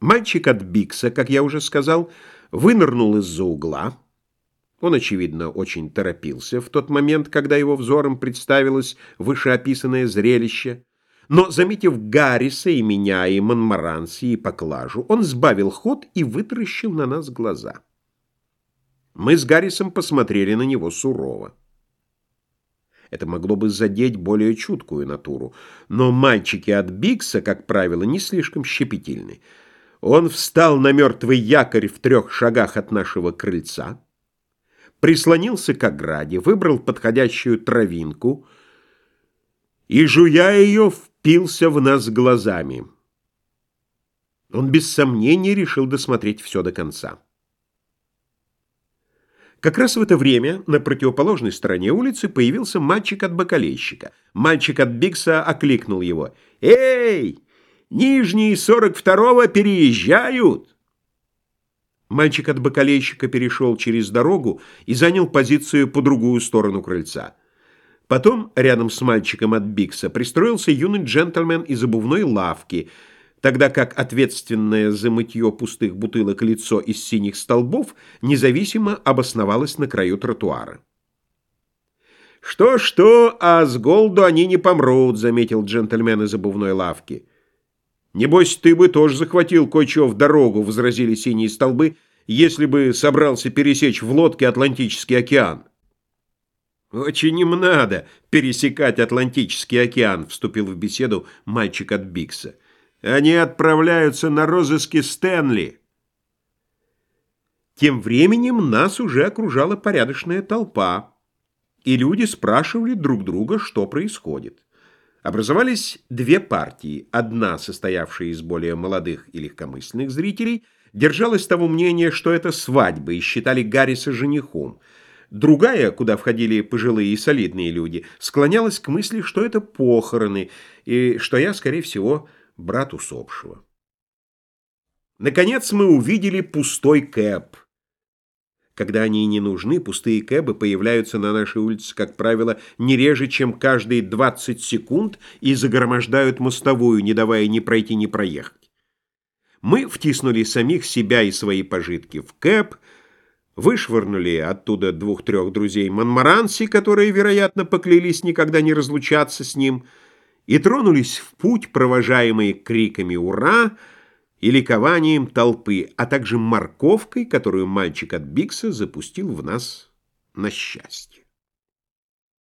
Мальчик от Бикса, как я уже сказал, вынырнул из-за угла. Он, очевидно, очень торопился в тот момент, когда его взором представилось вышеописанное зрелище. Но, заметив Гарриса и меня, и Монмаранси, и Поклажу, он сбавил ход и вытаращил на нас глаза. Мы с Гаррисом посмотрели на него сурово. Это могло бы задеть более чуткую натуру, но мальчики от Бикса, как правило, не слишком щепетильны. Он встал на мертвый якорь в трех шагах от нашего крыльца, прислонился к ограде, выбрал подходящую травинку и, жуя ее, впился в нас глазами. Он без сомнения решил досмотреть все до конца. Как раз в это время на противоположной стороне улицы появился мальчик от бакалейщика. Мальчик от Бикса окликнул его. «Эй, нижние 42-го переезжают!» Мальчик от бакалейщика перешел через дорогу и занял позицию по другую сторону крыльца. Потом рядом с мальчиком от Бикса пристроился юный джентльмен из обувной лавки – тогда как ответственное за мытье пустых бутылок лицо из синих столбов независимо обосновалось на краю тротуара. «Что-что, а с голоду они не помрут», — заметил джентльмен из обувной лавки. «Небось, ты бы тоже захватил кое-что в дорогу», — возразили синие столбы, «если бы собрался пересечь в лодке Атлантический океан». «Очень им надо пересекать Атлантический океан», — вступил в беседу мальчик от Бикса. Они отправляются на розыски Стэнли. Тем временем нас уже окружала порядочная толпа, и люди спрашивали друг друга, что происходит. Образовались две партии. Одна, состоявшая из более молодых и легкомысленных зрителей, держалась того мнения, что это свадьба, и считали Гарриса женихом. Другая, куда входили пожилые и солидные люди, склонялась к мысли, что это похороны, и что я, скорее всего, брат усопшего. Наконец мы увидели пустой кэб. Когда они не нужны, пустые кэбы появляются на нашей улице, как правило, не реже, чем каждые 20 секунд и загромождают мостовую, не давая ни пройти, ни проехать. Мы втиснули самих себя и свои пожитки в кэб, вышвырнули оттуда двух-трех друзей Монмаранси, которые, вероятно, поклялись никогда не разлучаться с ним, и тронулись в путь, провожаемые криками «Ура!» И ликованием толпы, а также морковкой, которую мальчик от Бикса запустил в нас на счастье.